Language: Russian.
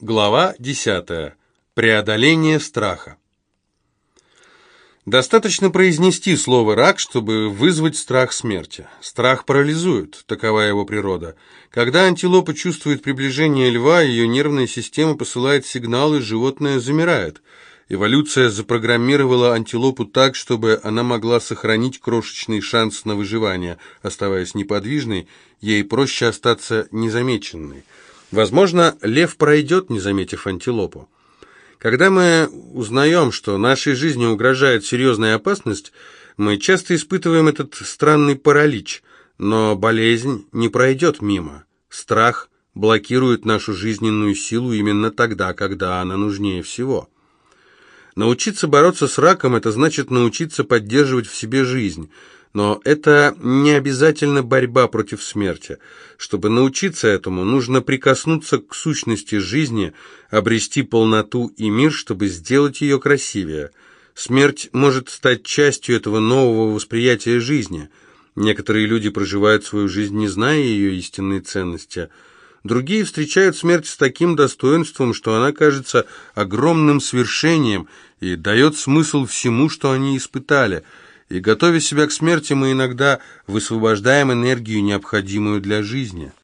Глава 10. Преодоление страха. Достаточно произнести слово «рак», чтобы вызвать страх смерти. Страх парализует, такова его природа. Когда антилопа чувствует приближение льва, ее нервная система посылает сигналы, животное замирает. Эволюция запрограммировала антилопу так, чтобы она могла сохранить крошечный шанс на выживание. Оставаясь неподвижной, ей проще остаться незамеченной. Возможно, лев пройдет, не заметив антилопу. Когда мы узнаем, что нашей жизни угрожает серьезная опасность, мы часто испытываем этот странный паралич, но болезнь не пройдет мимо. Страх блокирует нашу жизненную силу именно тогда, когда она нужнее всего. Научиться бороться с раком – это значит научиться поддерживать в себе жизнь – но это не обязательно борьба против смерти. Чтобы научиться этому, нужно прикоснуться к сущности жизни, обрести полноту и мир, чтобы сделать ее красивее. Смерть может стать частью этого нового восприятия жизни. Некоторые люди проживают свою жизнь, не зная ее истинной ценности. Другие встречают смерть с таким достоинством, что она кажется огромным свершением и дает смысл всему, что они испытали – и, готовя себя к смерти, мы иногда высвобождаем энергию, необходимую для жизни.